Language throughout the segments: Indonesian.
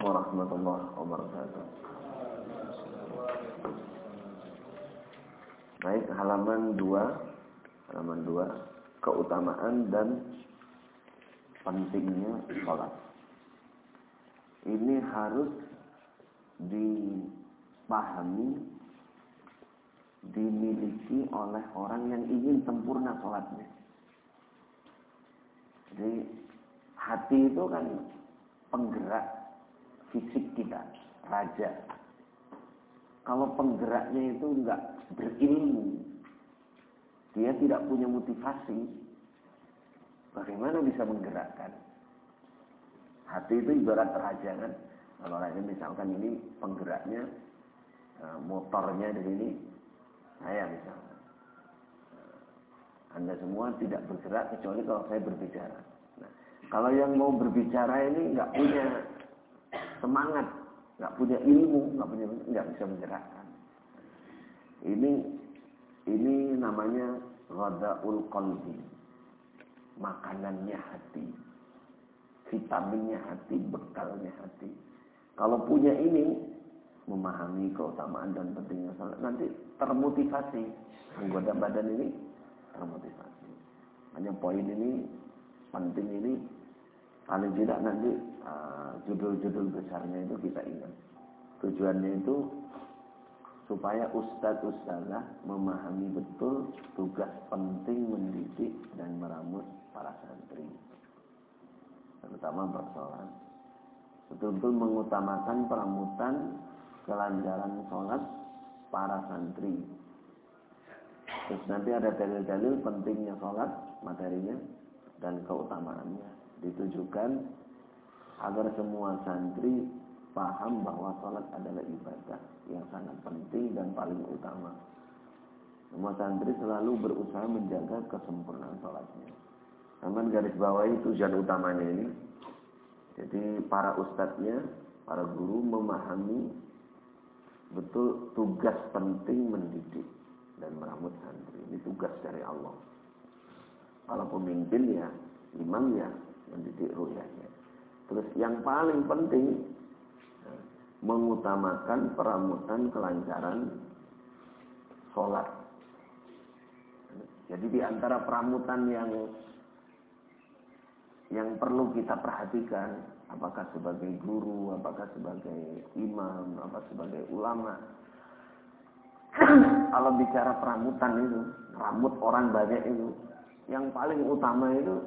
warahmatullahi wabarakatuh. Baik, halaman 2, halaman 2, keutamaan dan pentingnya sholat. Ini harus dipahami, dimiliki oleh orang yang ingin sempurna sholatnya. Jadi hati itu kan penggerak fisik kita, raja. Kalau penggeraknya itu enggak berilmu, dia tidak punya motivasi, bagaimana bisa menggerakkan? Hati itu ibarat raja kan. Kalau raja misalkan ini penggeraknya, eh, motornya di sini, saya misalkan. Anda semua tidak bergerak kecuali kalau saya berbicara. Nah, kalau yang mau berbicara ini nggak punya semangat, nggak punya ilmu, nggak punya nggak bisa menggerakkan. Ini ini namanya ghadaul qalbi. Makanannya hati. Vitaminnya hati, bekalnya hati. Kalau punya ini, memahami keutamaan dan pentingnya salat, nanti termotivasi. Anggota badan ini termotivasi. Hanya poin ini, penting ini, paling tidak nanti judul-judul uh, besarnya itu kita ingat. Tujuannya itu supaya ustadz ustazah memahami betul tugas penting mendidik dan meramut para santri terutama bersolat betul-betul mengutamakan peramutan kelancaran sholat para santri. Terus nanti ada dalil-dalil pentingnya sholat materinya dan keutamaannya. Ditujukan agar semua santri paham bahwa sholat adalah ibadah yang sangat penting dan paling utama. Semua santri selalu berusaha menjaga kesempurnaan sholatnya. Namun garis bawahi tujuan utamanya ini. Jadi para ustadznya, para guru memahami betul tugas penting mendidik dan meramut santri. Ini tugas dari Allah. Kalau pemimpin ya, imam ya, mendidik ruhiyahnya. Terus yang paling penting mengutamakan peramutan kelancaran sholat. Jadi di antara peramutan yang yang perlu kita perhatikan, apakah sebagai guru, apakah sebagai imam, apa sebagai ulama. Kalau bicara peramutan itu, rambut orang banyak itu, yang paling utama itu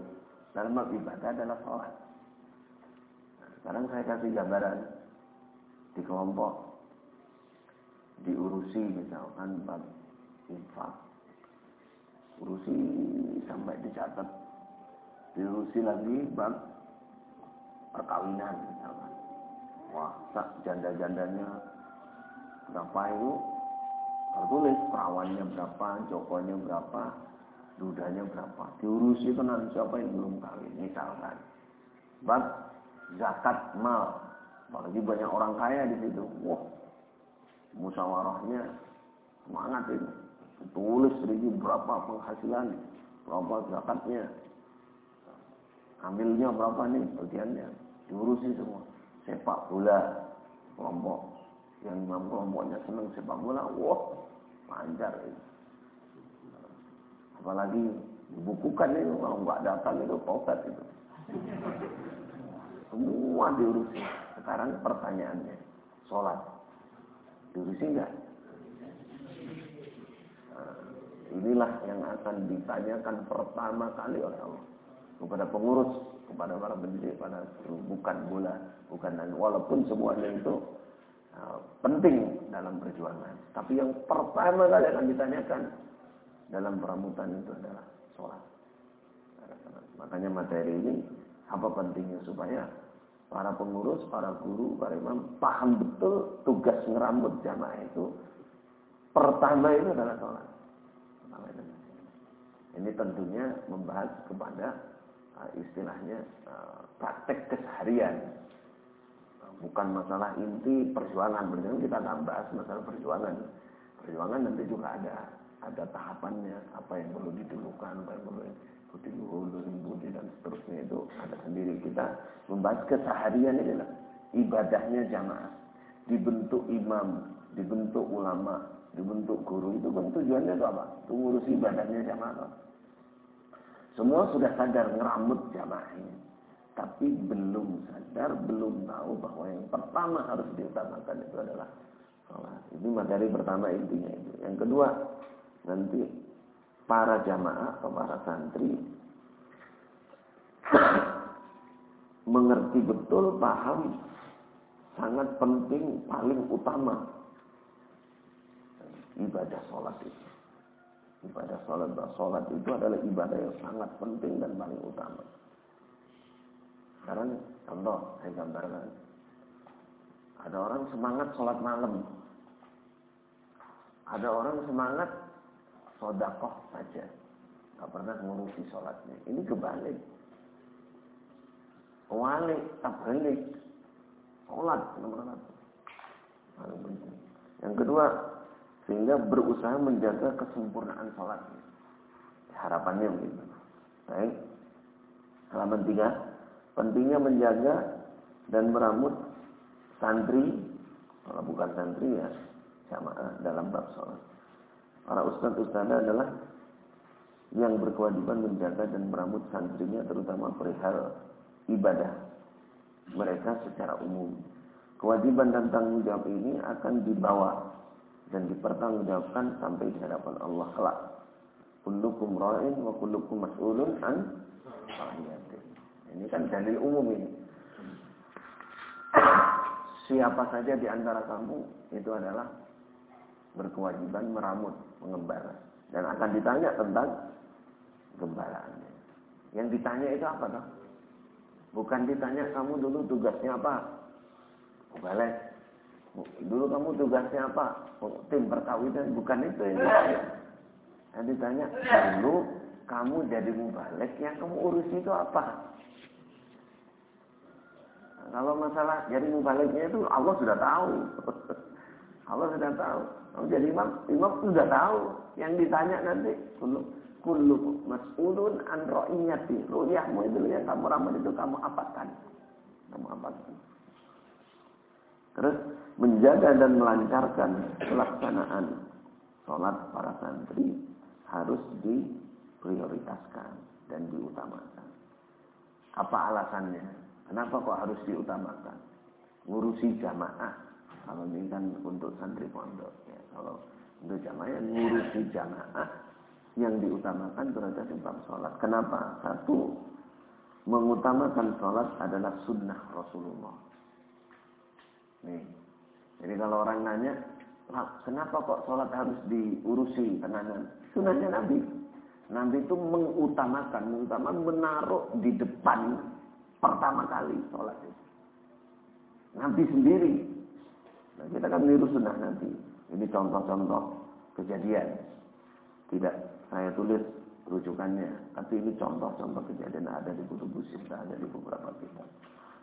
dalam ibadah adalah sholat. Sekarang saya kasih gambaran. Di kelompok. Diurusi misalkan bab infak. Urusi sampai dicatat. Diurusi lagi bab perkawinan misalkan. Wah janda-jandanya berapa itu tertulis perawannya berapa jokonya berapa dudanya berapa. Diurusi tenan siapa yang belum kawin misalkan. Bab zakat mal Apalagi banyak orang kaya di situ. Wah, musyawarahnya semangat ini. Tulis sedikit berapa penghasilan, berapa zakatnya, ambilnya berapa nih bagiannya, diurusi semua. Sepak bola kelompok yang imam kelompoknya senang sepak bola, wah pancar ini. Apalagi dibukukan itu kalau nggak datang itu tobat itu. Semua diurusi. Sekarang pertanyaannya, sholat diurusi enggak? Nah, inilah yang akan ditanyakan pertama kali oleh Allah kepada pengurus, kepada para pendidik, pada bukan bola, bukan dan walaupun semuanya itu uh, penting dalam perjuangan. Tapi yang pertama kali akan ditanyakan dalam peramutan itu adalah sholat. Makanya materi ini apa pentingnya supaya para pengurus, para guru, para imam paham betul tugas ngerambut jamaah itu pertama itu adalah sholat. Ini tentunya membahas kepada uh, istilahnya uh, praktek keseharian. bukan masalah inti perjuangan. Perjuangan kita akan bahas masalah perjuangan. Perjuangan nanti juga ada ada tahapannya, apa yang perlu didulukan, apa yang perlu budi luhur, budi dan seterusnya itu ada sendiri. Kita membahas keseharian ini lah. ibadahnya jamaah. Dibentuk imam, dibentuk ulama, dibentuk guru itu kan tujuannya itu apa? Itu ngurus ibadahnya jamaah. Semua sudah sadar ngeramut jamaah. Tapi belum sadar, belum tahu bahwa yang pertama harus diutamakan itu adalah sholat. Ini materi pertama intinya itu. Yang kedua, nanti para jamaah atau para santri mengerti betul, paham, sangat penting, paling utama ibadah sholat itu. Ibadah sholat, sholat itu adalah ibadah yang sangat penting dan paling utama. Sekarang contoh saya gambarkan. Ada orang semangat sholat malam. Ada orang semangat sodakoh saja. Gak pernah ngurusi sholatnya. Ini kebalik. Walik, tabalik. Sholat nomor satu. Yang kedua, sehingga berusaha menjaga kesempurnaan sholatnya. Harapannya begitu. Baik. Halaman tiga. Pentingnya menjaga dan meramut santri, kalau bukan santri ya, sama dalam bab sholat. Para ustadz ustadzah adalah yang berkewajiban menjaga dan meramut santrinya terutama perihal ibadah mereka secara umum. Kewajiban dan tanggung jawab ini akan dibawa dan dipertanggungjawabkan sampai di hadapan Allah kelak. Kullukum ra'in wa kullukum mas'ulun an Ini kan dalil umum ini. Siapa saja di antara kamu itu adalah berkewajiban meramut, mengembara dan akan ditanya tentang gembalaannya. Yang ditanya itu apa toh? Bukan ditanya kamu dulu tugasnya apa? Balik Dulu kamu tugasnya apa? Oh, tim perkawinan bukan itu yang ditanya. Yang ditanya, dulu kamu jadi mubalik yang kamu urus itu apa? kalau masalah jadi mubaliknya itu Allah sudah tahu. Allah sudah tahu. Kamu jadi imam, imam sudah tahu. Yang ditanya nanti, kullu, kullu mas'ulun an ro'iyati. Ru'yahmu itu yang kamu ramal itu kamu apakan. Kamu apakan. Terus menjaga dan melancarkan pelaksanaan sholat para santri harus diprioritaskan dan diutamakan. Apa alasannya? Kenapa kok harus diutamakan? Ngurusi jamaah. Kalau ini kan untuk santri pondok. Ya. Kalau untuk jamaah yang ngurusi jamaah yang diutamakan berada di bab sholat. Kenapa? Satu, mengutamakan sholat adalah sunnah Rasulullah Nih. Jadi kalau orang nanya, kenapa kok sholat harus diurusi tenanan? Sunahnya Nabi. Nabi itu mengutamakan, mengutamakan menaruh di depan pertama kali sholat itu. Nabi sendiri. Nah, kita kan niru sunnah Nabi. Ini contoh-contoh kejadian. Tidak saya tulis rujukannya, tapi ini contoh-contoh kejadian ada di buku sita, ada di beberapa kitab.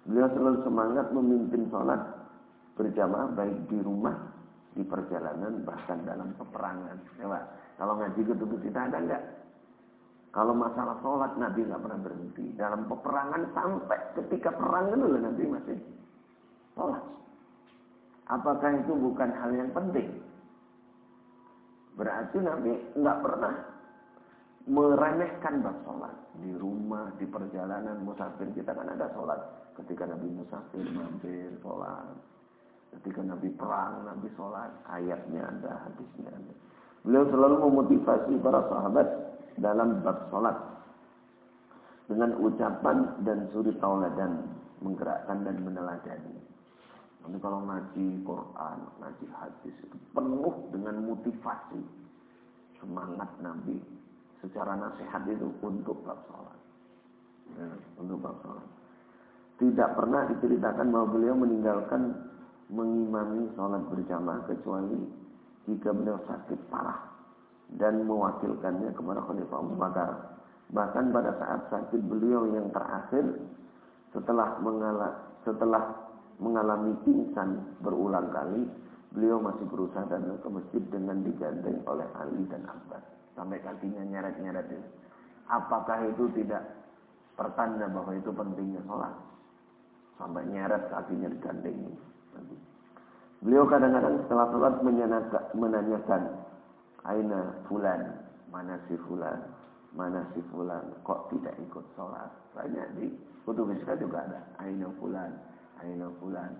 Beliau selalu semangat memimpin sholat berjamaah baik di rumah, di perjalanan, bahkan dalam peperangan. Ya, Pak. Kalau ngaji gedung kita ada enggak? Kalau masalah sholat Nabi nggak pernah berhenti. Dalam peperangan sampai ketika perang dulu Nabi masih sholat. Apakah itu bukan hal yang penting? Berarti Nabi nggak pernah meremehkan bab sholat di rumah, di perjalanan musafir kita kan ada sholat ketika Nabi musafir mampir sholat Ketika Nabi perang, Nabi sholat, ayatnya ada, hadisnya ada. Beliau selalu memotivasi para sahabat dalam bab sholat. Dengan ucapan dan suri tauladan. Menggerakkan dan meneladani. Nanti kalau ngaji Quran, ngaji hadis itu penuh dengan motivasi. Semangat Nabi secara nasihat itu untuk bab sholat. Ya, untuk bab sholat. Tidak pernah diceritakan bahwa beliau meninggalkan mengimami sholat berjamaah kecuali jika beliau sakit parah dan mewakilkannya kepada Khalifah Abu Bakar. Bahkan pada saat sakit beliau yang terakhir setelah mengalami, setelah mengalami pingsan berulang kali, beliau masih berusaha datang ke masjid dengan digandeng oleh Ali dan Abbas sampai kakinya nyeret-nyeret itu. Apakah itu tidak pertanda bahwa itu pentingnya sholat? sampai nyeret kakinya digandeng. Beliau kadang-kadang setelah sholat menanyakan, Aina fulan, mana si fulan, mana si fulan, kok tidak ikut sholat. Banyak di kutub juga ada, Aina fulan, Aina fulan.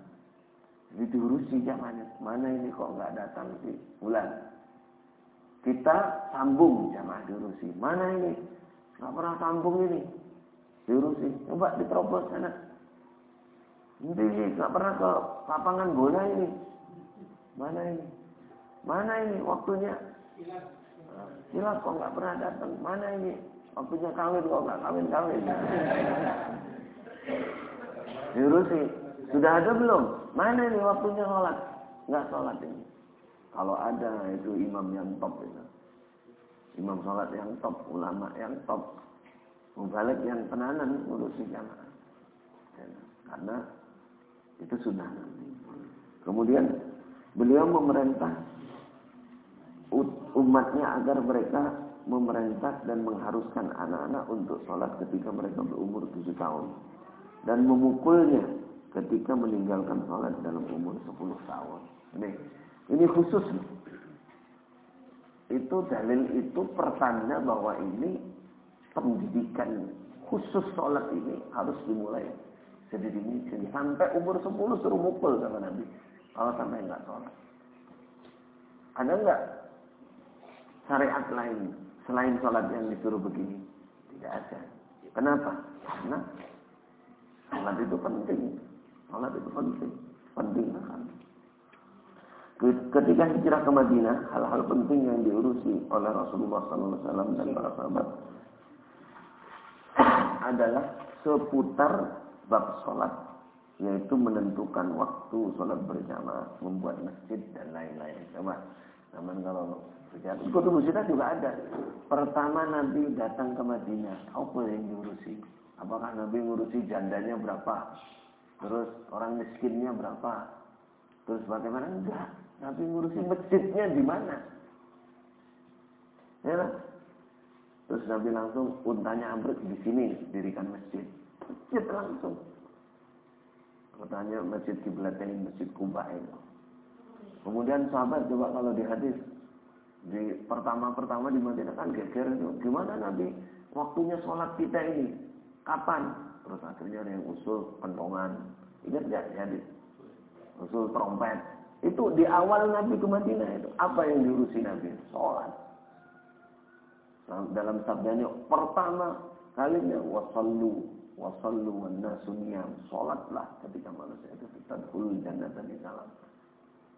Jadi diurusi zamannya, mana ini kok nggak datang si fulan. Kita sambung jamaah diurusi. Mana ini? Nggak pernah sambung ini. Diurusi. Coba diterobos sana. Ini nggak pernah ke lapangan bola ini. Mana ini? Mana ini waktunya? Silat kok nggak pernah datang. Mana ini? Waktunya kawin kok nggak kawin-kawin. Diurusi. Sudah ada belum? Mana ini waktunya sholat? Nggak sholat ini. Kalau ada itu imam yang top itu. Imam sholat yang top, ulama yang top. Mubalik yang penanan ngurusi jamaah. Karena itu sudah nanti. Kemudian beliau memerintah umatnya agar mereka memerintah dan mengharuskan anak-anak untuk sholat ketika mereka berumur tujuh tahun. Dan memukulnya ketika meninggalkan sholat dalam umur sepuluh tahun. Ini, ini khusus. Itu dalil itu pertanda bahwa ini pendidikan khusus sholat ini harus dimulai sedini sini sampai umur 10 suruh mukul sama Nabi. Kalau sampai enggak sholat. Ada enggak syariat lain selain sholat yang disuruh begini? Tidak ada. Kenapa? Karena sholat itu penting sholat itu penting penting sekali ketika hijrah ke Madinah hal-hal penting yang diurusi oleh Rasulullah SAW dan para sahabat adalah seputar bab sholat yaitu menentukan waktu sholat berjamaah, membuat masjid dan lain-lain. Coba, namun kalau bicara, kutub musyidah juga ada. Pertama Nabi datang ke Madinah, apa yang diurusi? Apakah Nabi ngurusi jandanya berapa? Terus orang miskinnya berapa? Terus bagaimana? Enggak. Nabi ngurusi masjidnya di mana? Ya, Terus Nabi langsung untanya ambruk di sini dirikan masjid. Masjid langsung. Katanya masjid kiblatnya masjid Kuba itu. Kemudian sahabat coba kalau di hadis di pertama-pertama di Madinah kan geger itu gimana Nabi waktunya sholat kita ini kapan terus akhirnya ada yang usul pentongan ingat nggak hadis usul trompet. Itu di awal Nabi ke Madinah itu apa yang diurusi Nabi? Sholat. Dalam sabdanya pertama kalinya wasallu wasallu wan nasu salatlah ketika manusia itu tadkhulul jannata di dalam.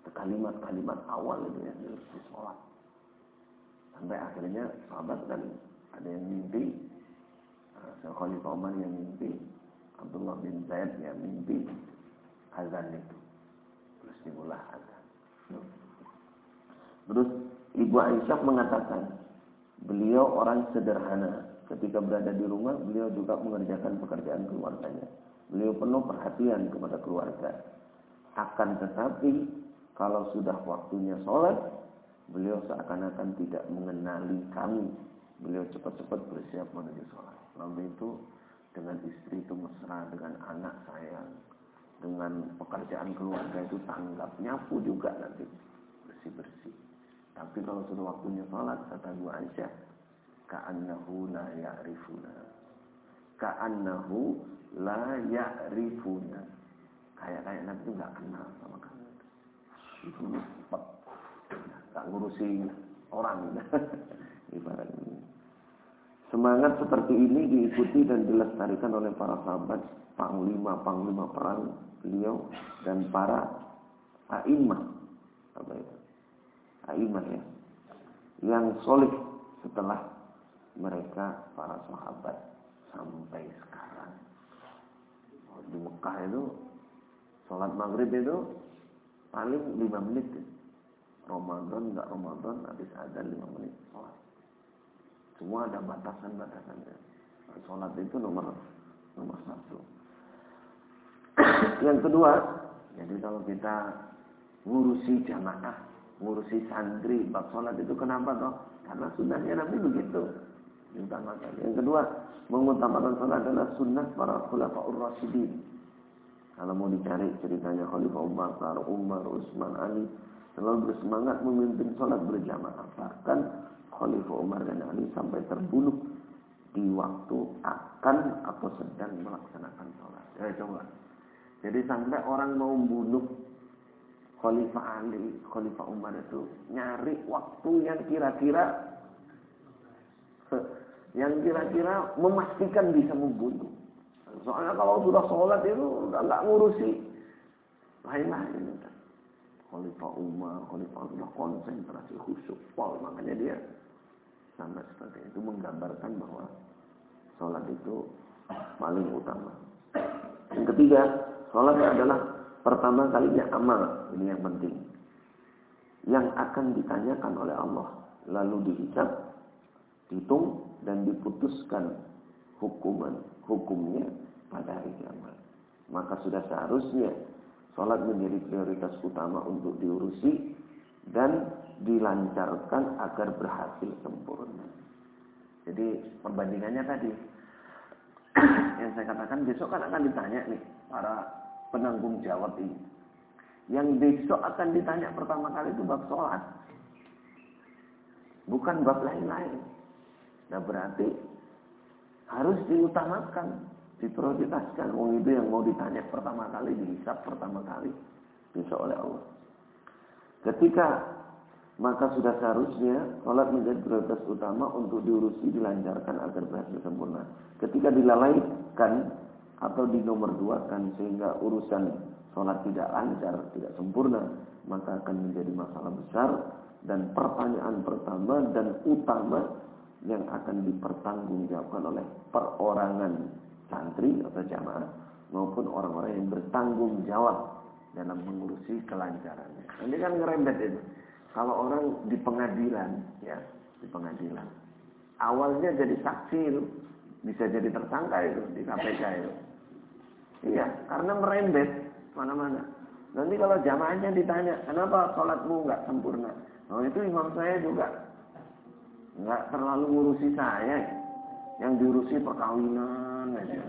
Kalimat-kalimat awal itu ya di salat sampai akhirnya sahabat dan ada yang mimpi Khalifah Umar yang mimpi Abdullah bin Zaid yang mimpi azan itu terus dimulai azan terus Ibu Aisyah mengatakan Beliau orang sederhana. Ketika berada di rumah, beliau juga mengerjakan pekerjaan keluarganya. Beliau penuh perhatian kepada keluarga. Akan tetapi, kalau sudah waktunya sholat, beliau seakan-akan tidak mengenali kami. Beliau cepat-cepat bersiap menuju sholat. Lalu itu dengan istri itu mesra, dengan anak sayang, dengan pekerjaan keluarga itu tanggap, nyapu juga nanti bersih-bersih. Tapi kalau sudah waktunya sholat, kata Abu Aisyah, ka'annahu la ya'rifuna. Ka'annahu la ya'rifuna. Kayak-kayak itu nggak kenal sama kami. Itu. Nggak ngurusi orang. Ibarat ini. Semangat seperti ini diikuti dan dilestarikan oleh para sahabat, panglima-panglima perang beliau dan para a'immah. Apa itu? Aimah ya yang solid setelah mereka para sahabat sampai sekarang di Mekah itu sholat maghrib itu paling lima menit ya. Ramadan nggak Ramadan habis ada lima menit sholat semua ada batasan-batasannya sholat itu nomor nomor satu yang kedua jadi kalau kita ngurusi jamaah ngurusi santri bab sholat itu kenapa toh? Karena sunnahnya Nabi begitu. Yang kedua, mengutamakan sholat adalah sunnah para khulafaur rasyidin. Kalau mau dicari ceritanya Khalifah Umar, Umar, Utsman, Ali selalu bersemangat memimpin sholat berjamaah. Bahkan Khalifah Umar dan Ali sampai terbunuh di waktu akan atau sedang melaksanakan sholat. Ya coba. Jadi sampai orang mau membunuh Khalifah Ali, Khalifah Umar itu nyari waktu yang kira-kira yang kira-kira memastikan bisa membunuh. Soalnya kalau sudah sholat itu udah nggak ngurusi lain-lain. Khalifah Umar, Khalifah sudah konsentrasi khusyuk, pol makanya dia sama seperti itu menggambarkan bahwa sholat itu paling utama. Yang ketiga, sholat adalah Pertama kalinya amal, ini yang penting. Yang akan ditanyakan oleh Allah. Lalu dihijab, dihitung, dan diputuskan hukuman hukumnya pada hari kiamat. Maka sudah seharusnya sholat menjadi prioritas utama untuk diurusi dan dilancarkan agar berhasil sempurna. Jadi perbandingannya tadi yang saya katakan besok kan akan ditanya nih para penanggung jawab ini. Yang besok akan ditanya pertama kali itu bab sholat. Bukan bab lain-lain. Nah berarti harus diutamakan, diprioritaskan. Wong itu yang mau ditanya pertama kali, dihisap pertama kali. Besok oleh Allah. Ketika maka sudah seharusnya sholat menjadi prioritas utama untuk diurusi dilancarkan agar berhasil sempurna. Ketika dilalaikan atau di nomor dua kan sehingga urusan sholat tidak lancar, tidak sempurna, maka akan menjadi masalah besar dan pertanyaan pertama dan utama yang akan dipertanggungjawabkan oleh perorangan santri atau jamaah maupun orang-orang yang bertanggung jawab dalam mengurusi kelancarannya. Ini kan ngerembet itu. Kalau orang di pengadilan, ya di pengadilan, awalnya jadi saksi itu bisa jadi tersangka itu di KPK itu. Iya, karena merembet mana-mana. Nanti kalau jamaahnya ditanya, kenapa sholatmu nggak sempurna? Oh itu imam saya juga nggak terlalu ngurusi saya, yang diurusi perkawinan aja.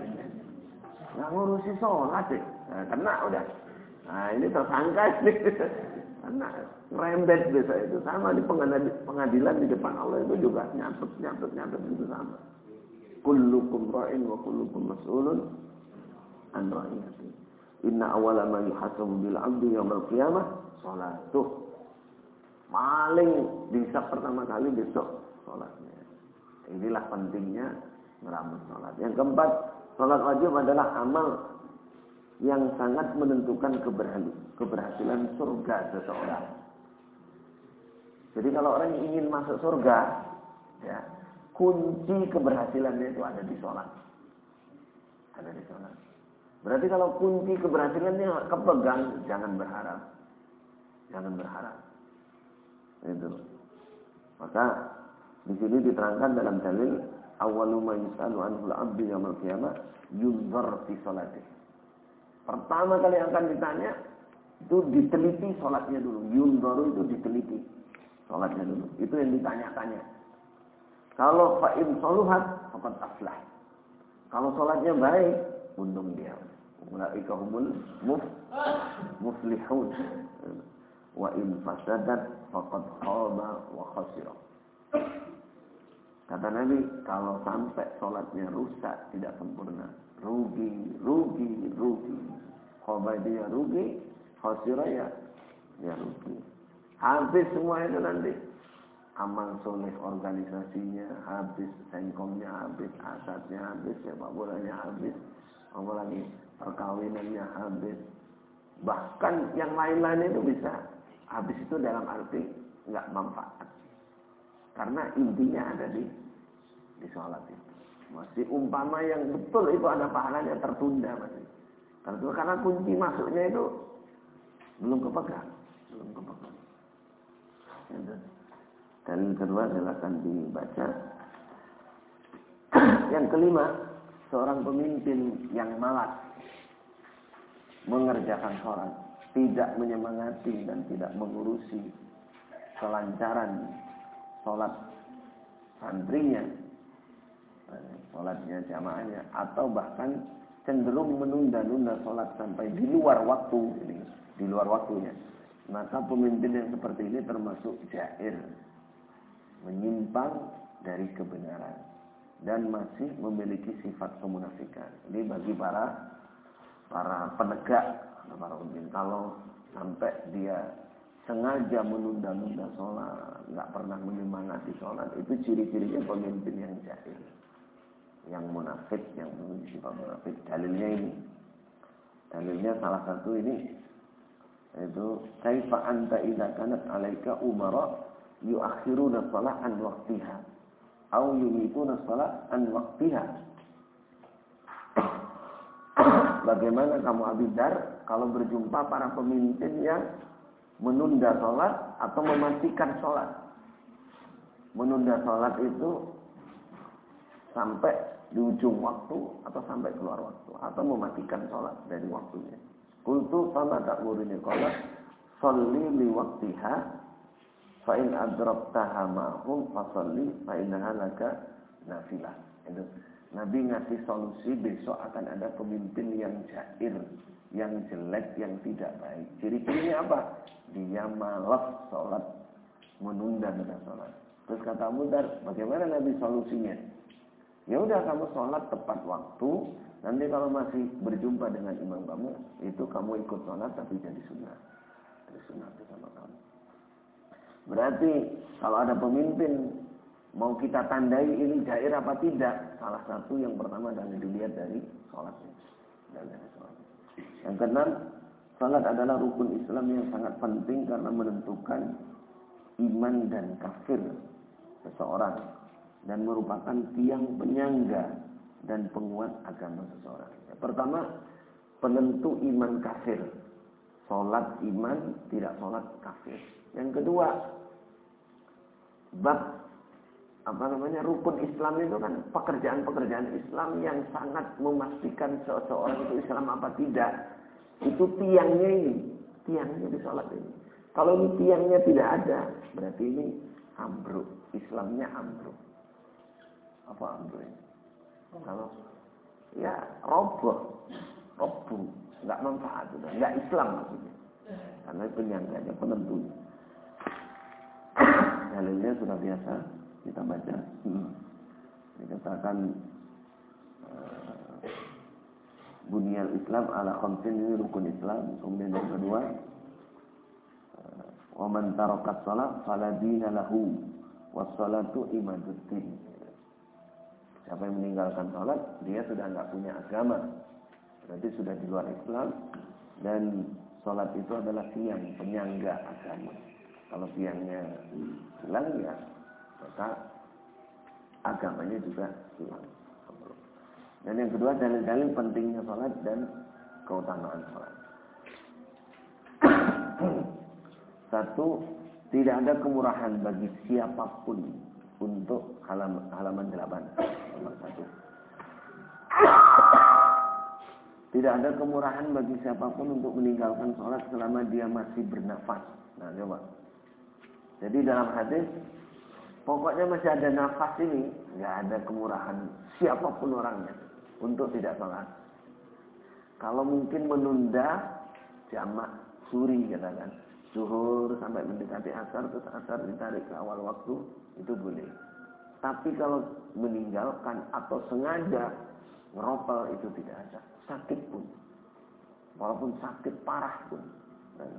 Nggak ngurusi sholat sih, nah, kena udah. Nah ini tersangka sih, karena merembet biasa itu sama di pengadilan di depan Allah itu juga nyatut nyatut nyatut itu sama. Kullukum ra'in wa kullukum mas'ulun an ra'iyati. Inna awala ma yuhasabu bil 'abdi yaumil qiyamah salatuh. Paling bisa pertama kali besok salatnya. Inilah pentingnya meramu salat. Yang keempat, salat wajib adalah amal yang sangat menentukan keberhasilan surga seseorang. Jadi kalau orang ingin masuk surga, ya, kunci keberhasilannya itu ada di sholat. Ada di sholat. Berarti kalau kunci keberhasilannya kepegang, jangan berharap. Jangan berharap. Itu. Maka di sini diterangkan dalam dalil awalu ma yusalu anhu al-abdu yaumil qiyamah yunzar fi salatih. Pertama kali akan ditanya itu diteliti sholatnya dulu. Yunzaru itu diteliti sholatnya dulu. Itu yang ditanya-tanya. Kalau fa'in soluhat, fakat aflah. Kalau sholatnya baik, untung dia. Ulaika humul muf, muflihun. Wa in fasadat faqad khaba wa khasira. Kata Nabi, kalau sampai sholatnya rusak, tidak sempurna. Rugi, rugi, rugi. Khaba dia rugi, khasira ya, ya rugi. Habis semua itu nanti. Amal soleh organisasinya habis, sengkongnya habis, asadnya habis, sepak bolanya habis. Apalagi perkawinannya habis. Bahkan yang lain-lain itu bisa habis itu dalam arti nggak manfaat. Karena intinya ada di di sholat itu. Masih umpama yang betul itu ada pahalanya tertunda masih. Tertunda karena kunci masuknya itu belum kepegang, belum kepegang. Dan kedua silakan dibaca. yang kelima, seorang pemimpin yang malas mengerjakan sholat, tidak menyemangati dan tidak mengurusi kelancaran sholat santrinya, sholatnya jamaahnya, atau bahkan cenderung menunda-nunda sholat sampai di luar waktu, di luar waktunya, maka pemimpin yang seperti ini termasuk jair, menyimpang dari kebenaran dan masih memiliki sifat kemunafikan. Ini bagi para para penegak, para pemimpin. Kalau sampai dia sengaja menunda-nunda sholat, nggak pernah menyemangati sholat, itu ciri-cirinya pemimpin yang jahil yang munafik, yang memiliki sifat munafik. Dalilnya ini. Dalilnya salah satu ini itu kaifa anta idza kanat alaika umara yuakhiruna shalah an waqtiha au yumituna shalah an waqtiha. Bagaimana kamu Abidar kalau berjumpa para pemimpin yang menunda sholat atau mematikan sholat? Menunda sholat itu sampai di ujung waktu atau sampai keluar waktu atau mematikan sholat dari waktunya. Kultu sama tak muridnya kola Salli li waktiha Fa'in adrobtaha ma'hum Fasalli fa'inaha laka nafilah Itu. Nabi ngasih solusi besok akan ada pemimpin yang jair Yang jelek, yang tidak baik Ciri-cirinya apa? Dia malas sholat Menunda-nunda sholat Terus kata Mudar, bagaimana Nabi solusinya? Ya udah kamu sholat tepat waktu. Nanti kalau masih berjumpa dengan imam kamu, itu kamu ikut sholat tapi jadi sunnah. Jadi sunnah sama kamu. Berarti kalau ada pemimpin mau kita tandai ini jair apa tidak, salah satu yang pertama adalah dilihat dari sholatnya. Dan dari sholat. Yang keenam, sholat adalah rukun Islam yang sangat penting karena menentukan iman dan kafir seseorang dan merupakan tiang penyangga dan penguat agama seseorang. Pertama, penentu iman kafir. Sholat iman, tidak sholat kafir. Yang kedua, bab apa namanya rukun Islam itu kan pekerjaan-pekerjaan Islam yang sangat memastikan seseorang itu Islam apa tidak. Itu tiangnya ini, tiangnya di sholat ini. Kalau ini tiangnya tidak ada, berarti ini ambruk, Islamnya ambruk apa ambil kalau ya roboh. Roboh. Nggak manfaat nggak Islam maksudnya. Karena penyangganya penentunya dalilnya sudah biasa kita baca. Hmm. dikatakan uh, Islam ala khamsin ini rukun Islam. Kemudian yang kedua uh, wa man salat fala dina lahu was salatu imaduddin Siapa yang meninggalkan sholat, dia sudah nggak punya agama. Berarti sudah di luar Islam. Dan sholat itu adalah tiang penyangga agama. Kalau tiangnya hilang ya, maka agamanya juga hilang. Dan yang kedua dalil-dalil pentingnya sholat dan keutamaan sholat. Satu, tidak ada kemurahan bagi siapa pun untuk halaman, halaman 8 nomor satu. Tidak ada kemurahan bagi siapa pun untuk meninggalkan sholat selama dia masih bernafas. Nah, coba. Jadi dalam hadis, pokoknya masih ada nafas ini, nggak ada kemurahan siapa pun orangnya untuk tidak sholat. Kalau mungkin menunda jamak suri katakan, zuhur sampai mendekati asar terus asar ditarik ke awal waktu itu boleh. Tapi kalau meninggalkan atau sengaja ngeropel itu tidak ada. Sakit pun. Walaupun sakit parah pun. Dan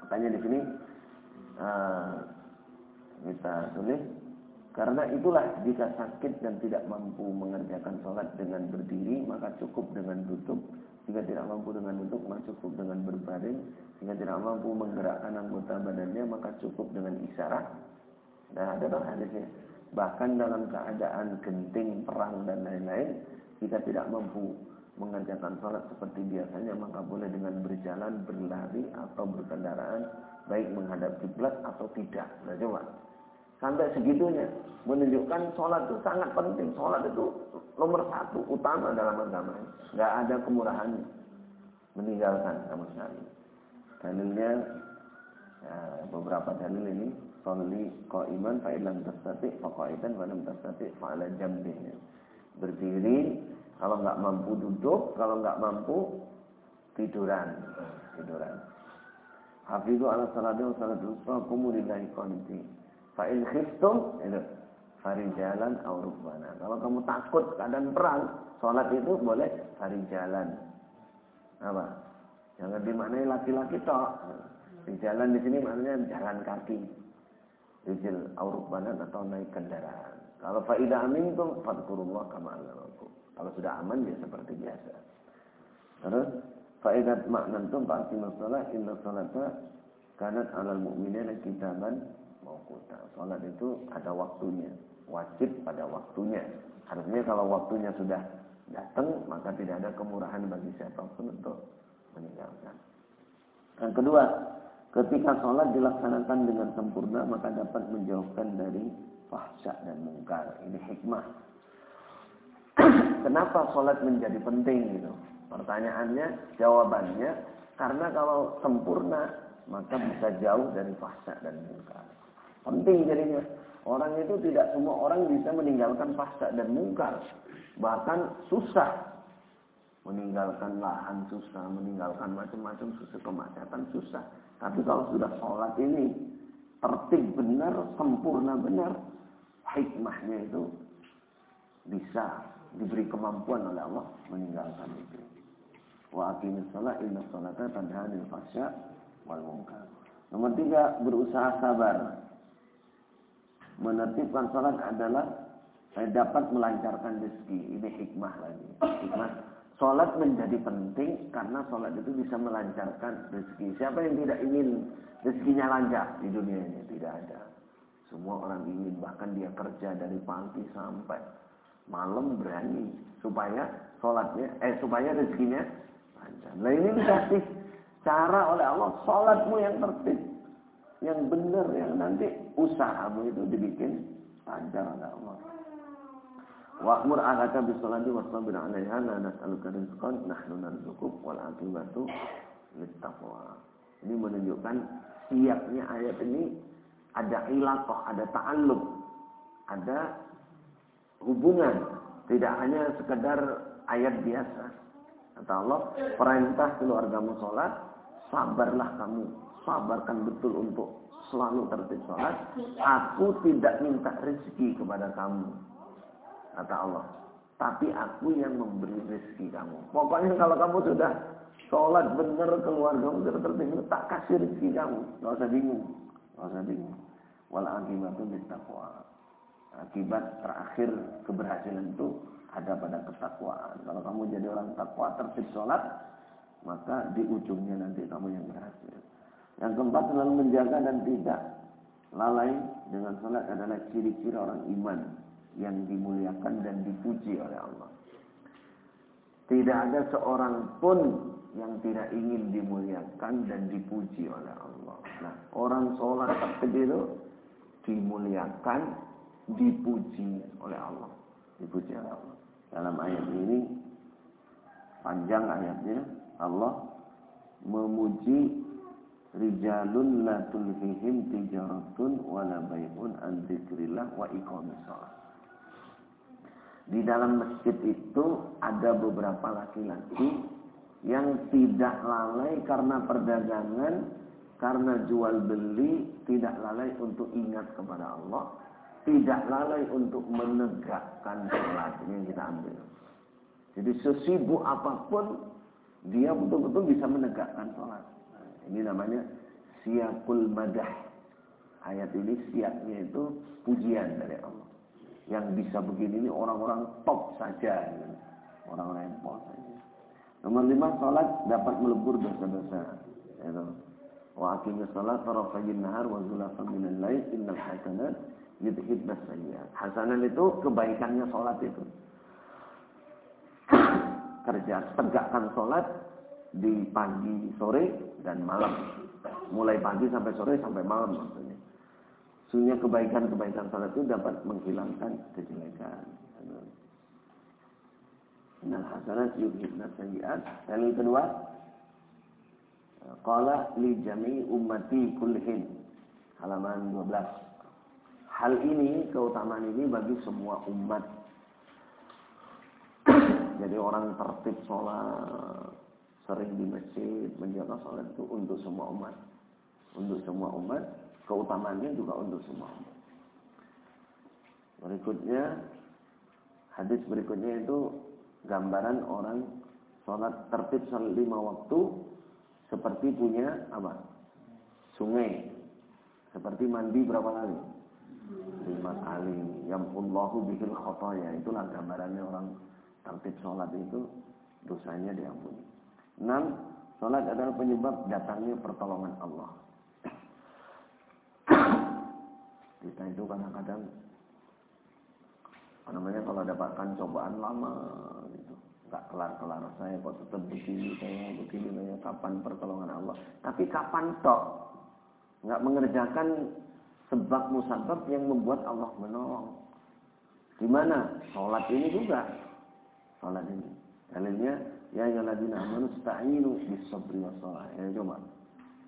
pertanyaan di sini uh, kita tulis karena itulah jika sakit dan tidak mampu mengerjakan sholat dengan berdiri maka cukup dengan duduk jika tidak mampu dengan duduk maka cukup dengan berbaring jika tidak mampu menggerakkan anggota badannya maka cukup dengan isyarat Nah, ada hadisnya. Bahkan dalam keadaan genting, perang dan lain-lain, kita tidak mampu mengerjakan sholat seperti biasanya, maka boleh dengan berjalan, berlari, atau berkendaraan, baik menghadap kiblat atau tidak. Nah, coba. Sampai segitunya, menunjukkan sholat itu sangat penting. Sholat itu nomor satu, utama dalam agama. Nggak ada kemurahan meninggalkan sama sekali. Dalilnya, ya, beberapa dalil ini Salli qa'iman fa illam tastati fa qa'idan wa lam tastati fa ala jambin. Berdiri Kalau nggak mampu duduk, kalau nggak mampu tiduran, tiduran. Hafidhu ala salati wa salatul usta kumu lillahi qanti. Fa in khiftum itu farijalan aw rukbana. Kalau kamu takut keadaan perang, salat itu boleh farijalan. Apa? Jangan dimaknai laki-laki tok. Di jalan di sini maknanya jalan kaki. Rijil aw rukbana atau naik kendaraan. Kalau faidah amin itu fadkurullah kama Kalau sudah aman ya seperti biasa. Terus Faedat makna itu pasti masalah inna salata kanat alal mu'minina kitaban mauquta. Salat itu ada waktunya, wajib pada waktunya. Artinya kalau waktunya sudah datang, maka tidak ada kemurahan bagi siapa pun untuk meninggalkan. Yang kedua, ketika sholat dilaksanakan dengan sempurna, maka dapat menjauhkan dari fahsya dan mungkar. Ini hikmah. Kenapa sholat menjadi penting gitu? Pertanyaannya, jawabannya, karena kalau sempurna, maka bisa jauh dari fahsya dan mungkar. Penting jadinya. Orang itu tidak semua orang bisa meninggalkan fahsya dan mungkar. Bahkan susah. Meninggalkan lahan susah, meninggalkan macam-macam susah, kemacetan susah. Tapi kalau sudah sholat ini, tertib benar, sempurna benar, hikmahnya itu bisa diberi kemampuan oleh Allah meninggalkan itu. Wa aqimis salat inna salata tanha 'anil fahsya wal munkar. Nomor tiga, berusaha sabar. Menertibkan salat adalah saya dapat melancarkan rezeki. Ini hikmah lagi. Hikmah. Salat menjadi penting karena salat itu bisa melancarkan rezeki. Siapa yang tidak ingin rezekinya lancar di dunia ini? Tidak ada. Semua orang ingin, bahkan dia kerja dari pagi sampai malam berani supaya sholatnya, eh supaya rezekinya Nah ini dikasih cara oleh Allah. Sholatmu yang tertib. Yang benar. Yang nanti usahamu itu dibikin lancar oleh Allah. Wa'mur ahlaka bisolati wasabir alaiha la nas'aluka rizqan nahnu narzuquk wal akibatu littaqwa. Ini menunjukkan siapnya ayat ini ada ilaqah, ada ta'alluq, ada hubungan, tidak hanya sekedar ayat biasa. Kata Allah, perintah keluargamu sholat, sabarlah kamu. Sabarkan betul untuk selalu tertib sholat. Aku tidak minta rezeki kepada kamu. Kata Allah. Tapi aku yang memberi rezeki kamu. Pokoknya kalau kamu sudah sholat benar keluargamu sudah tertib, tak kasih rezeki kamu. Gak usah bingung. Gak usah bingung. Wal akibatu bittaqwa. Akibat terakhir keberhasilan itu ada pada ketakwaan. Kalau kamu jadi orang takwa tertib sholat, maka di ujungnya nanti kamu yang berhasil. Yang keempat selalu menjaga dan tidak lalai dengan sholat adalah ciri-ciri orang iman yang dimuliakan dan dipuji oleh Allah. Tidak ada seorang pun yang tidak ingin dimuliakan dan dipuji oleh Allah. Nah, orang sholat tertib itu dimuliakan, dipuji oleh Allah. Dipuji oleh Allah. Dalam ayat ini panjang ayatnya Allah memuji rijalun la tulhihim tijaratun wala bai'un an dzikrillah wa iqamis Di dalam masjid itu ada beberapa laki-laki yang tidak lalai karena perdagangan, karena jual beli, tidak lalai untuk ingat kepada Allah, tidak lalai untuk menegakkan sholat yang kita ambil. Jadi sesibuk apa pun dia betul-betul bisa menegakkan sholat. Ini namanya siapul madah. Ayat ini siapnya itu pujian dari Allah. Yang bisa begini ini orang-orang top saja. Orang-orang yang top saja. Nomor lima, sholat dapat melebur dosa-dosa. Wa aqimis sholat tarafajin nahar wa zulafan minal lail innal hasanat yudhibnas sayyiat. Hasanah itu kebaikannya sholat itu. Kerja, tegakkan sholat di pagi, sore, dan malam. Mulai pagi sampai sore sampai malam maksudnya. Sunya kebaikan-kebaikan sholat itu dapat menghilangkan kejelekan. Nah, hasanat yudhibnas sayyiat. Dan yang kedua, Qala li jami ummati kulhin. Halaman 12. Hal ini, keutamaan ini bagi semua umat. jadi orang tertib sholat, sering di masjid, menjaga sholat itu untuk semua umat. Untuk semua umat, keutamaannya juga untuk semua umat. Berikutnya, hadis berikutnya itu gambaran orang sholat tertib sholat lima waktu seperti punya apa? Sungai. Seperti mandi berapa kali? Lima kali. Yamullahu bihil khotoya. Itulah gambarannya orang tertib sholat itu dosanya diampuni. Enam, sholat adalah penyebab datangnya pertolongan Allah. Kita itu kadang-kadang namanya kalau dapatkan cobaan lama gitu. Nggak kelar-kelar saya kok tetap begini saya begini saya kapan pertolongan Allah? Tapi kapan tok? Nggak mengerjakan sebab musabab yang membuat Allah menolong. Di mana sholat ini juga. Sholat ini. Dalilnya Ya ayyuhalladzina amanu sta'inu bis-sabri was-shalah. Ya coba.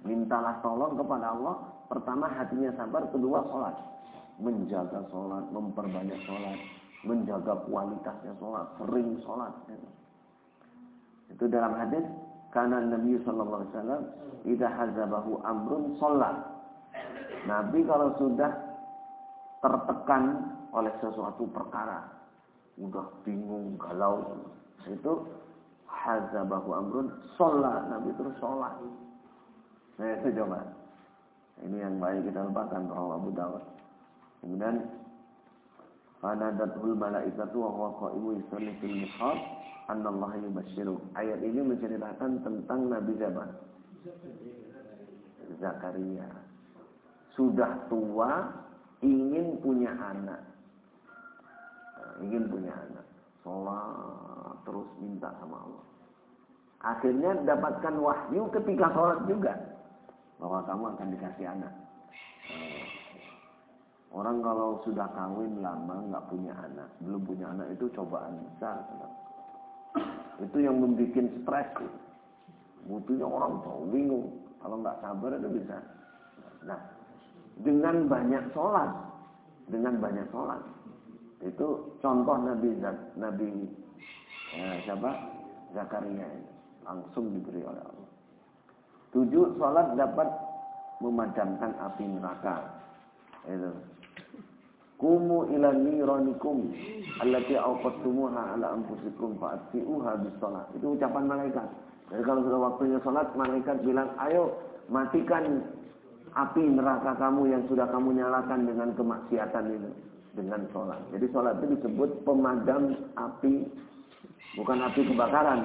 Mintalah tolong kepada Allah. Pertama hatinya sabar, kedua sholat. Menjaga sholat, memperbanyak sholat, menjaga kualitasnya sholat, sering sholat. Itu dalam hadis karena Nabi Shallallahu Alaihi Wasallam hazabahu amrun sholat. Nabi kalau sudah tertekan oleh sesuatu perkara, udah bingung, galau, itu hazabahu amrun sholat Nabi terus sholat nah itu coba ini yang baik kita lupakan bahwa Abu Dawud kemudian Fanadatul malaikatu wa huwa qa'imu yusalli fil mihrab Allah yubashshiru. Ayat ini menceritakan tentang Nabi zaman Zakaria. Sudah tua, ingin punya anak. Nah, ingin punya anak. Sholat terus minta sama Allah. Akhirnya dapatkan wahyu ketika sholat juga. Bahwa kamu akan dikasih anak. Orang kalau sudah kawin lama nggak punya anak, belum punya anak itu cobaan besar. Itu yang membuat stres. Butuhnya orang tahu bingung. Kalau nggak sabar itu bisa. Nah, dengan banyak sholat, dengan banyak sholat, itu contoh Nabi Nabi eh, siapa Zakaria langsung diberi oleh Allah. Tujuh, sholat dapat memadamkan api neraka. Itu. Kumu ila niranikum allati awqattumuha ala anfusikum fa'atfi'uha bis. Itu ucapan malaikat. Jadi kalau sudah waktunya sholat, malaikat bilang, ayo matikan api neraka kamu yang sudah kamu nyalakan dengan kemaksiatan ini. Dengan sholat. Jadi sholat itu disebut pemadam api, bukan api kebakaran,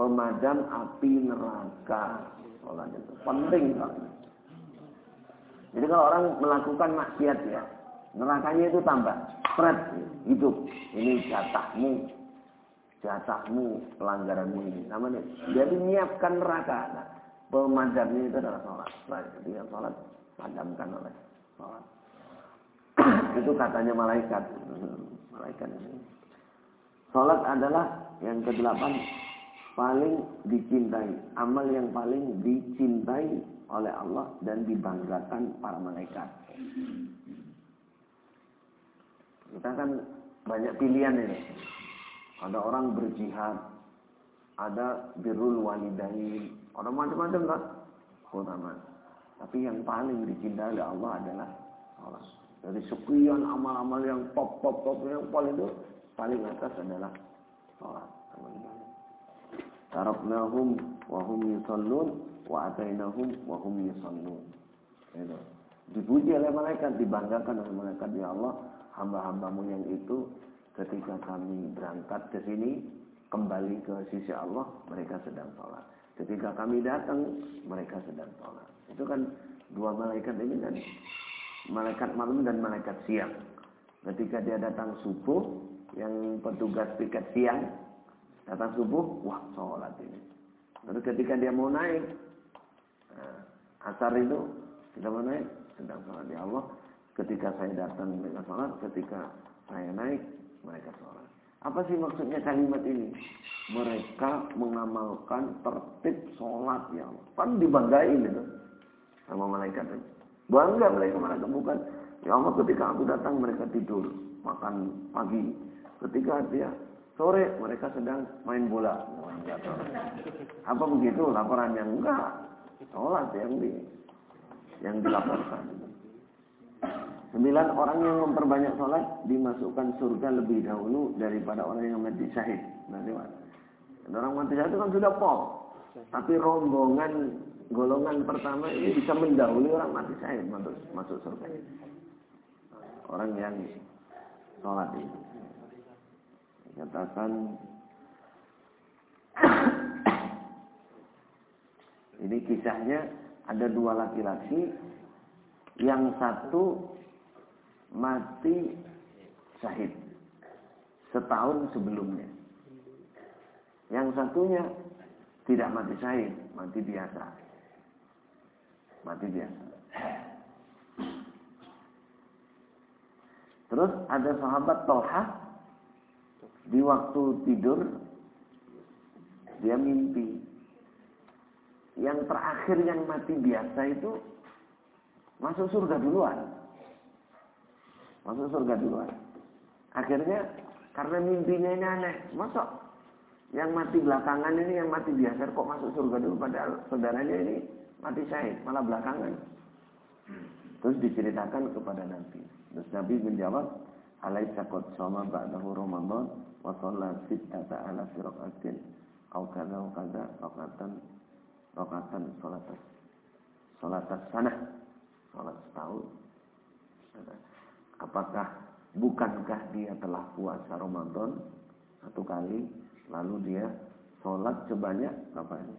pemadam api neraka. Sholat itu penting banget. Jadi kalau orang melakukan maksiat ya, nerakanya itu tambah stres hidup. Ini jatahmu, jatahmu pelanggaranmu ini. Namanya. Jadi menyiapkan neraka. Nah, pemadamnya itu adalah sholat. Jadi sholat padamkan oleh sholat. itu katanya malaikat. Malaikat ini. Sholat adalah yang kedelapan paling dicintai, amal yang paling dicintai oleh Allah dan dibanggakan para malaikat. Kita kan banyak pilihan ini. Ada orang berjihad, ada birrul walidain, ada macam-macam kan? Tapi yang paling dicintai oleh Allah adalah Allah. Dari sekian amal-amal yang pop pop pop yang paling itu paling atas adalah sholat. Taraknahum wa hum yusallun wa atainahum wa hum yusallun. Itu. Dipuji oleh malaikat, dibanggakan oleh malaikat ya Allah, hamba-hambamu yang itu ketika kami berangkat ke sini kembali ke sisi Allah, mereka sedang sholat. Ketika kami datang, mereka sedang sholat. Itu kan dua malaikat ini kan malaikat malam dan malaikat siang. Ketika dia datang subuh, yang petugas piket siang Datang subuh, wah sholat ini. Lalu ketika dia mau naik, nah, asar itu, kita mau naik, sedang sholat. Ya Allah, ketika saya datang mereka sholat, ketika saya naik, mereka sholat. Apa sih maksudnya kalimat ini? Mereka mengamalkan tertib sholat ya Allah. Kan dibanggain itu sama malaikat itu. Bangga mereka malaikat bukan. Ya Allah ketika aku datang mereka tidur makan pagi. Ketika dia Sore mereka sedang main bola. Apa begitu laporannya? Enggak. Sholat yang di yang dilaporkan. Sembilan orang yang memperbanyak sholat dimasukkan surga lebih dahulu daripada orang yang mati syahid. Nanti orang mati syahid itu kan sudah pol. Tapi rombongan golongan pertama ini bisa mendahului orang mati syahid masuk, masuk surga. Orang yang sholat itu. Katakan ini kisahnya ada dua laki-laki yang satu mati syahid setahun sebelumnya. Yang satunya tidak mati syahid, mati biasa. Mati biasa. Terus ada sahabat Tolha di waktu tidur dia mimpi yang terakhir yang mati biasa itu masuk surga duluan. Masuk surga duluan. Akhirnya karena mimpinya ini aneh, masuk yang mati belakangan ini yang mati biasa kok masuk surga dulu padahal saudaranya ini mati syahid malah belakangan. Terus diceritakan kepada Nabi. Terus Nabi menjawab, "Alaisa qad shoma ba'dahu Ramadan wa shalla sittata ala firqatin aw kadza wa kadza rakaatan rakaatan salat salat sana salat setahun apakah bukankah dia telah puasa Ramadan satu kali lalu dia sholat sebanyak berapa ini?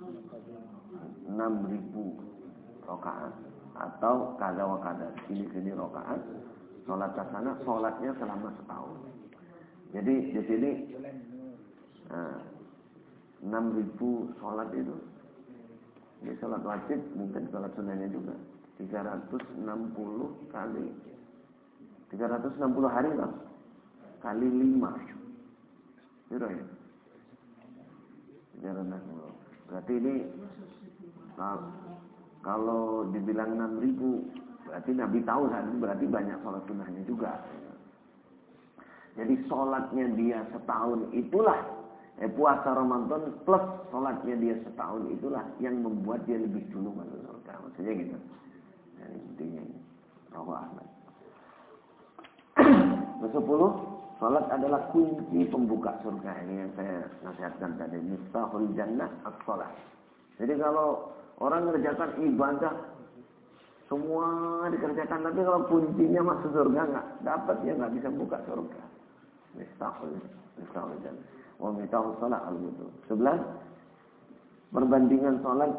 6000 rakaat atau kada wa kada sini sini rakaat sholat sana sholatnya selama setahun. Jadi di sini nah, 6000 sholat itu. Ya sholat wajib mungkin sholat sunnahnya juga. 360 kali 360 hari lah. Kali 5 Biro ya. 360 berarti ini kalau dibilang 6000 berarti Nabi tahu kan berarti banyak sholat sunnahnya juga jadi sholatnya dia setahun itulah eh, puasa Ramadan plus sholatnya dia setahun itulah yang membuat dia lebih dulu masuk surga. Maksudnya gitu. Jadi intinya ini. Rawa Ahmad. Kesepuluh, sholat adalah kunci pembuka surga. Ini yang saya nasihatkan tadi. Miftahul jannah as-sholat. Jadi kalau orang mengerjakan ibadah semua dikerjakan tapi kalau kuncinya masuk surga nggak dapat ya nggak bisa buka surga. Miftahul, miftahul jannah wa mitahu salat al-wudu. Sebelas, perbandingan salat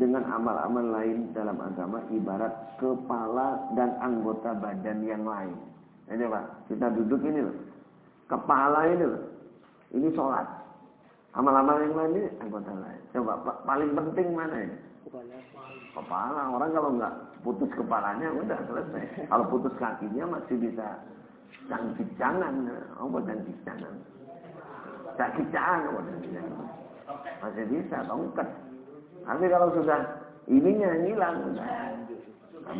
dengan amal-amal lain dalam agama ibarat kepala dan anggota badan yang lain. Ini Pak, kita duduk ini loh. Kepala loh. Ini salat. Amal-amal yang lain ini anggota lain. Coba paling penting mana ini? Kepala. Orang kalau nggak putus kepalanya udah selesai. Kalau putus kakinya masih bisa cangkit jangan. Oh, cangkit jangan tak kicaan masih bisa tongkat tapi kalau sudah ininya hilang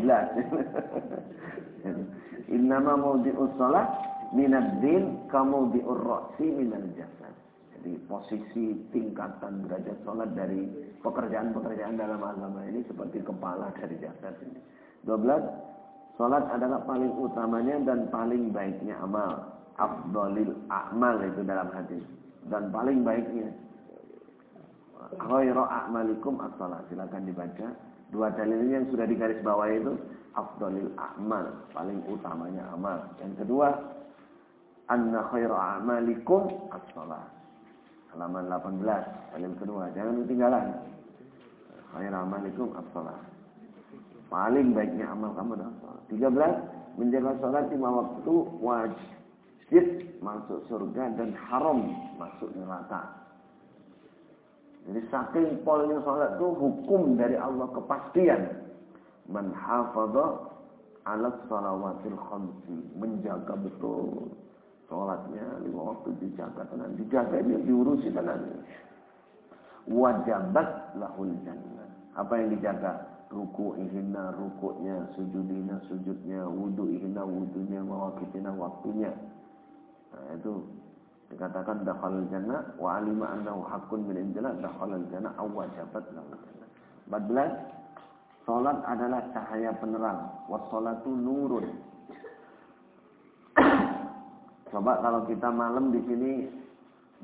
belas innama maudi'us salat minad din kamu diurrosi minal jasad jadi posisi tingkatan derajat sholat dari pekerjaan-pekerjaan dalam agama ini seperti kepala dari jasad ini 12 sholat adalah paling utamanya dan paling baiknya amal afdolil amal itu dalam hadis dan paling baiknya khairu a'malikum as-salat. Silakan dibaca. Dua dalilnya yang sudah digaris bawah itu afdalil a'mal, paling utamanya amal. Yang kedua, anna khairu a'malikum as-salat. Halaman 18, dalil kedua. Jangan ketinggalan. Khairu a'malikum as-salat. Paling baiknya amal kamu adalah salat. 13, menjaga salat lima waktu wajib masuk surga dan haram masuk neraka. Jadi saking polnya sholat itu hukum dari Allah kepastian. Man hafadha ala salawatil khamsi. Menjaga betul. Sholatnya lima waktu dijaga tenan. Dijaga dia diurusi tenan. Wajabat lahul jannah. Apa yang dijaga? Ruku ihina rukuknya, sujudina sujudnya, wudu ihina wudunya, mawakitina waktunya. Nah, itu Dikatakan dakhalal jannah wa alima annahu haqqun min indillah dakhalal jannah aw wajabat lahu jannah. 14 Salat adalah cahaya penerang. Wassalatu nurun. Coba kalau kita malam di sini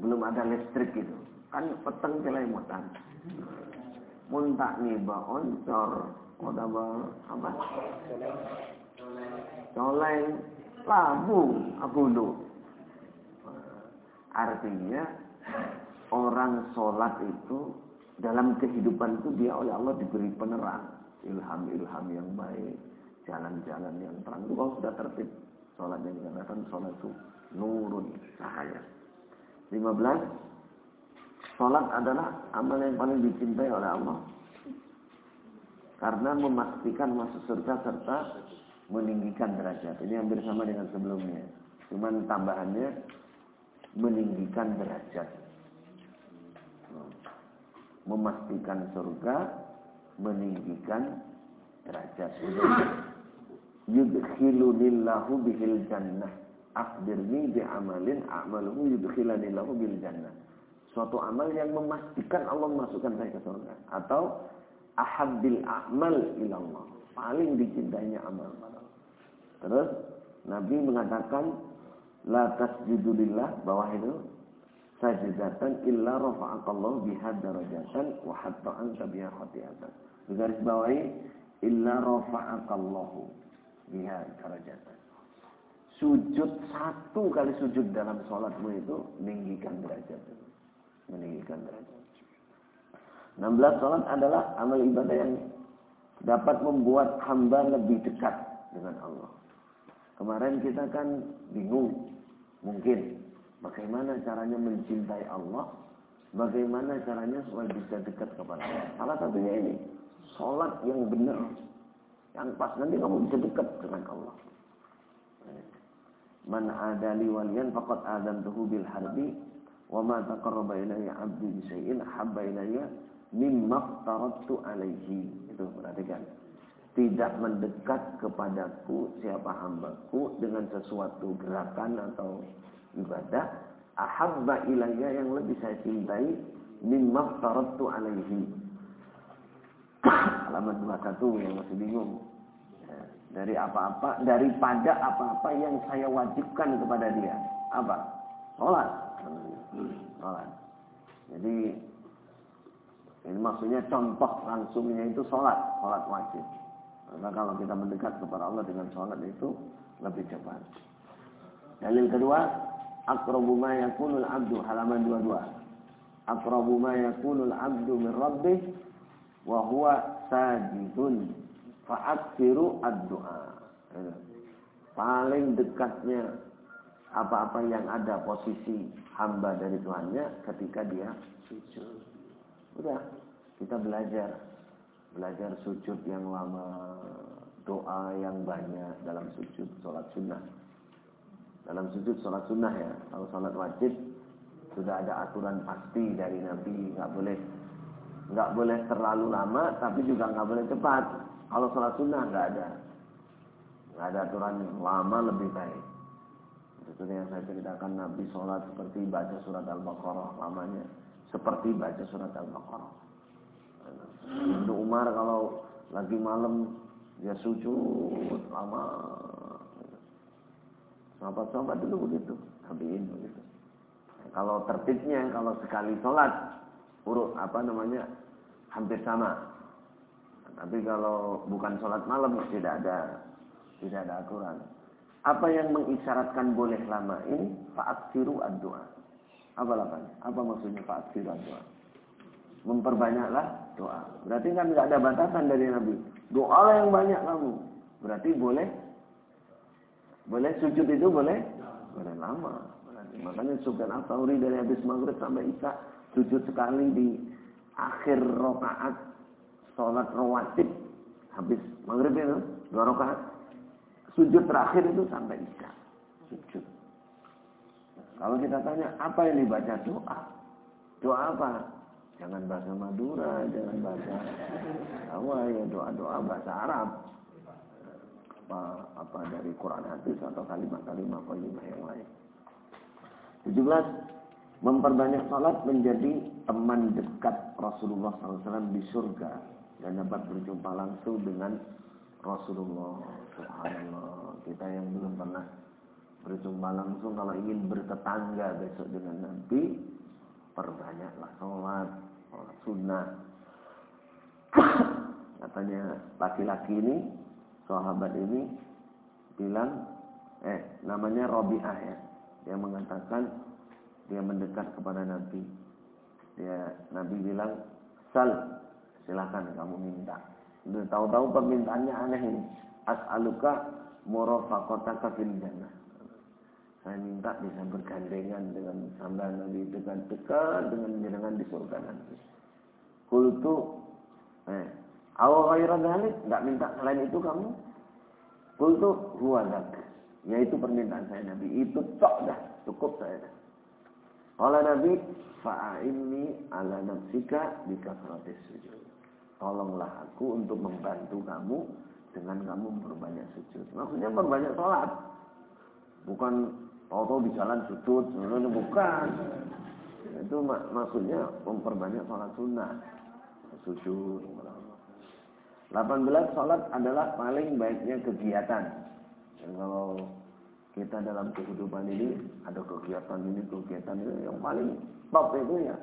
belum ada listrik gitu. Kan peteng celemotan. Muntak nih ba oncor. Oda ba apa? Coleng. Labu. Aku lu. Artinya orang sholat itu dalam kehidupan itu dia oleh Allah diberi penerang, ilham-ilham yang baik, jalan-jalan yang terang. Itu kalau sudah tertib sholat yang dikatakan sholat itu nurun cahaya. 15 Sholat adalah amal yang paling dicintai oleh Allah. Karena memastikan masuk surga serta meninggikan derajat. Ini hampir sama dengan sebelumnya. Cuman tambahannya meninggikan derajat. Memastikan surga, meninggikan derajat. Yudkhilunillahu bihil jannah. Akhbirni bi'amalin a'maluhu yudkhilanillahu bil jannah. Suatu amal yang memastikan Allah memasukkan saya ke surga. Atau ahabbil a'mal ilallah. Paling dicintainya amal. Terus Nabi mengatakan la tasjudu lillah bawah itu sajidatan illa rafa'akallahu biha darajatan wa hatta anta biha khati'atan. Di garis bawahi illa rafa'akallahu biha darajatan. Sujud satu kali sujud dalam sholatmu itu meninggikan derajat. Meninggikan derajat. 16 sholat adalah amal ibadah yang dapat membuat hamba lebih dekat dengan Allah. Kemarin kita kan bingung Mungkin. Bagaimana caranya mencintai Allah? Bagaimana caranya supaya bisa dekat kepada Allah? Salah satunya ini. Sholat yang benar. Yang pas. Nanti kamu bisa dekat dengan Allah. Man adali waliyan faqad tuhu bil harbi wa ma taqarraba ilayya 'abdi bi syai'in habba ilayya mimma tarattu alaihi. Itu perhatikan. Tidak mendekat kepadaku siapa hambaku dengan sesuatu gerakan atau ibadah ahabba ilayya yang lebih saya cintai mimma tarattu alaihi halaman 21 yang masih bingung. Ya, dari apa-apa daripada apa-apa yang saya wajibkan kepada dia. Apa? Sholat. Sholat. Jadi ini maksudnya contoh langsungnya itu sholat. Sholat wajib. Karena kalau kita mendekat kepada Allah dengan sholat itu lebih cepat. Dalil kedua, akrabu ma yakunul abdu halaman 22. Akrabu ma yakunul abdu min rabbih wa huwa sajidun fa'aksiru ad-du'a. Paling dekatnya apa-apa yang ada posisi hamba dari Tuhannya ketika dia sujud. Udah, kita belajar belajar sujud yang lama, doa yang banyak dalam sujud sholat sunnah. Dalam sujud sholat sunnah ya, kalau sholat wajib sudah ada aturan pasti dari Nabi, nggak boleh nggak boleh terlalu lama, tapi juga nggak boleh cepat. Kalau sholat sunnah nggak ada, nggak ada aturan lama lebih baik. Itu yang saya ceritakan Nabi sholat seperti baca surat Al-Baqarah lamanya, seperti baca surat Al-Baqarah. Ibnu Umar kalau lagi malam dia sujud lama. Sahabat-sahabat dulu begitu, tabiin begitu. Kalau tertibnya kalau sekali sholat urut apa namanya hampir sama. Tapi kalau bukan sholat malam tidak ada tidak ada aturan. Apa yang mengisyaratkan boleh lama ini fa'aksiru ad-doa. Apa lapanya? Apa maksudnya fa'aksiru ad-doa? memperbanyaklah doa. Berarti kan nggak ada batasan dari Nabi. Doa yang banyak kamu. Berarti boleh boleh sujud itu boleh boleh lama. Berarti makanya Sufyan Ats-Tsauri dari habis maghrib sampai isya sujud sekali di akhir rakaat sholat rawatib habis maghrib itu dua rakaat sujud terakhir itu sampai isya sujud. Kalau kita tanya apa yang dibaca doa, doa apa? Jangan bahasa Madura, jangan bahasa Jawa, ya doa-doa bahasa Arab. Apa, apa dari Quran hadis atau kalimat-kalimat kalimat yang lain. 17. Memperbanyak salat menjadi teman dekat Rasulullah SAW di surga dan dapat berjumpa langsung dengan Rasulullah. Subhanallah. Kita yang belum pernah berjumpa langsung kalau ingin bertetangga besok dengan Nabi perbanyaklah sholat, sholat sunnah. Katanya laki-laki ini, sahabat ini bilang, eh namanya Robi'ah ya. Dia mengatakan dia mendekat kepada Nabi. Dia Nabi bilang, "Sal, silakan kamu minta." Tahu-tahu permintaannya aneh ini. As'aluka murafaqataka fil jannah. Saya minta bisa bergandengan dengan sambal Nabi dekat-dekat dengan jenengan di surga nanti. Kultu, eh, awal ghaira dalik, nggak minta selain itu kamu? Kultu huwa Yaitu permintaan saya Nabi. Itu tok dah, cukup saya dah. Kala Nabi, fa'inni ala nafsika kafratis sujud. Tolonglah aku untuk membantu kamu dengan kamu berbanyak sujud. Maksudnya berbanyak sholat. Bukan tahu-tahu di jalan sujud, bukan. Itu mak maksudnya memperbanyak sholat sunnah. Sujud. 18 sholat adalah paling baiknya kegiatan. Dan kalau kita dalam kehidupan ini ada kegiatan ini, kegiatan ini yang paling top itu ya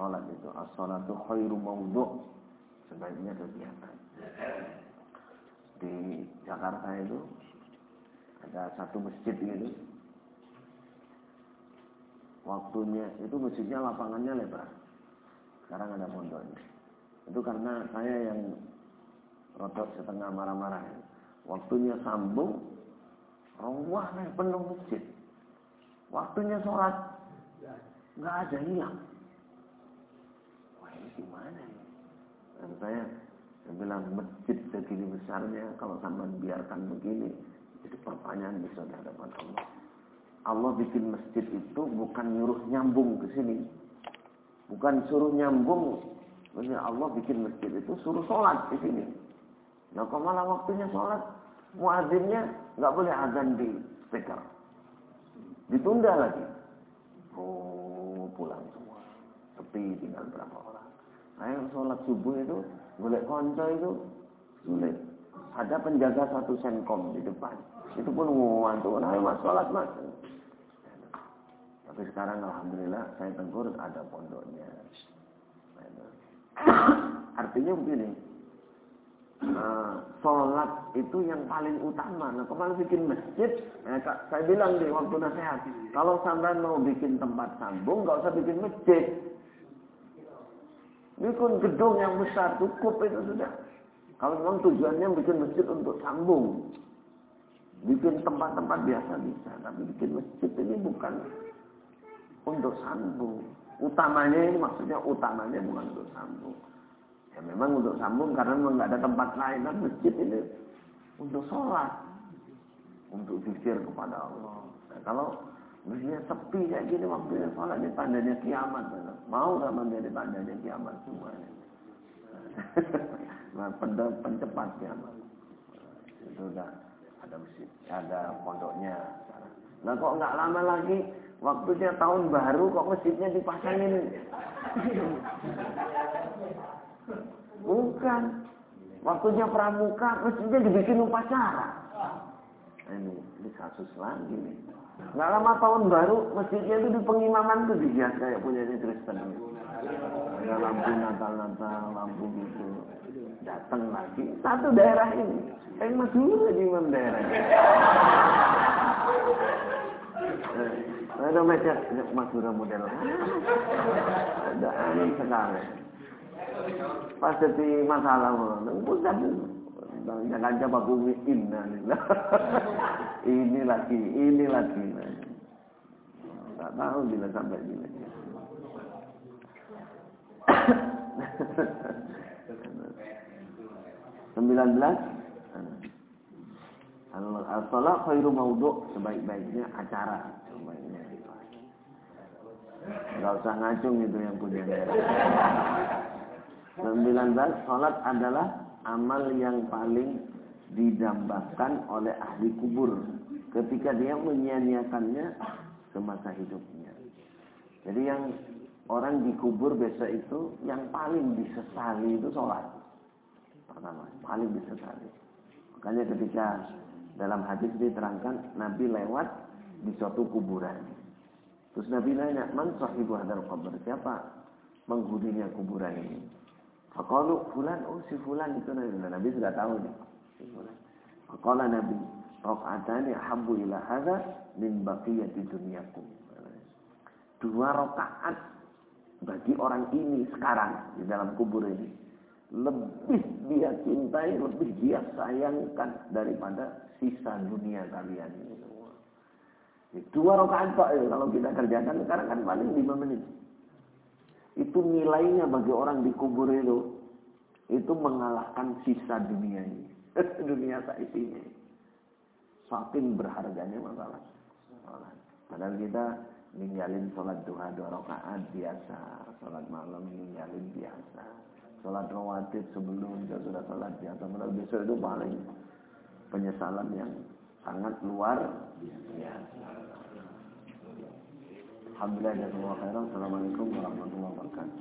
sholat itu. As-sholatu khairu mawdu' sebaiknya kegiatan. Di Jakarta itu ada satu masjid gitu. Waktunya itu masjidnya lapangannya lebar. Sekarang ada pondoknya. Itu karena saya yang rotok setengah marah-marah waktunya sambung nih penuh masjid. Waktunya sholat nggak ada hilang wah ini gimana ya dan saya saya bilang masjid segini besarnya kalau sama biarkan begini itu pertanyaan bisa di hadapan Allah. Allah bikin masjid itu bukan nyuruh nyambung ke sini. Bukan suruh nyambung. Maksudnya Allah bikin masjid itu suruh sholat di sini. Nah kok malah waktunya sholat. Muadzinnya nggak boleh azan di speaker. Ditunda lagi. Oh pulang semua. Sepi tinggal berapa orang. Nah yang sholat subuh itu boleh konco itu sulit ada penjaga satu senkom di depan. Itu pun tuh, nah mas sholat mas. Tapi sekarang alhamdulillah saya tengkur ada pondoknya. Artinya begini, uh, sholat itu yang paling utama. Nah, kemarin bikin masjid, eh, saya bilang di waktu nasihat, kalau sampai mau bikin tempat sambung, nggak usah bikin masjid. Bikin gedung yang besar, cukup itu sudah. Kalau memang tujuannya bikin masjid untuk sambung, bikin tempat-tempat biasa bisa, tapi bikin masjid ini bukan untuk sambung. Utamanya ini maksudnya utamanya bukan untuk sambung. Ya memang untuk sambung karena memang nggak ada tempat lain. Dan masjid ini untuk sholat, untuk pikir kepada Allah. Nah, kalau masjidnya sepi kayak gini waktunya sholat ini tandanya kiamat. Mau nggak menjadi tandanya kiamat semuanya. nah, pencepat kiamat. Itu udah ada masjid, ada pondoknya. Nah kok nggak lama lagi waktunya tahun baru kok masjidnya dipasangin. Bukan. Waktunya pramuka, masjidnya dibikin upacara. Ini, ini kasus lagi nih. Nggak lama tahun baru, masjidnya itu di pengimaman tuh dihias kayak punya Kristen. Ada lampu Natal-Natal, lampu gitu. Datang lagi, satu daerah ini. Yang masih di imam daerah. Ada macam Madura model. Ada aneh sekali. Pas jadi masalah, pusat jangan coba bumi inna ini lagi, ini lagi. Tak tahu bila sampai sini. Sembilan belas. Al-salat khairu maudhu sebaik-baiknya acara. Sebaiknya. Enggak usah ngacung itu yang punya daerah. 19 salat adalah amal yang paling didambakan oleh ahli kubur ketika dia menyia-nyiakannya semasa hidupnya. Jadi yang orang dikubur besok itu yang paling disesali itu sholat. Pertama, paling disesali. Makanya ketika dalam hadis diterangkan Nabi lewat di suatu kuburan. Terus Nabi nanya, "Man sahibu hadal kubur?" Siapa penghuninya kuburan ini? Faqalu fulan, oh si fulan itu Nabi. Nabi sudah tahu nih. Faqala Nabi, "Raq'atani ahabbu ila hadza min baqiyati dunyakum." Dua rakaat bagi orang ini sekarang di dalam kubur ini lebih dia cintai, lebih dia sayangkan daripada sisa dunia kalian ini. Dua rakaat Pak kalau kita kerjakan sekarang kan paling lima menit. Itu nilainya bagi orang di kubur itu itu mengalahkan sisa dunia ini. dunia saat ini. Saking berharganya masalah. Padahal kita ninggalin sholat duha dua rakaat biasa, sholat malam ninggalin biasa, sholat rawatib sebelum kita sudah sholat biasa. Padahal besok itu paling penyesalan yang sangat luar biasa. Alhamdulillah jazakumullah khairan. Assalamualaikum warahmatullahi wabarakatuh.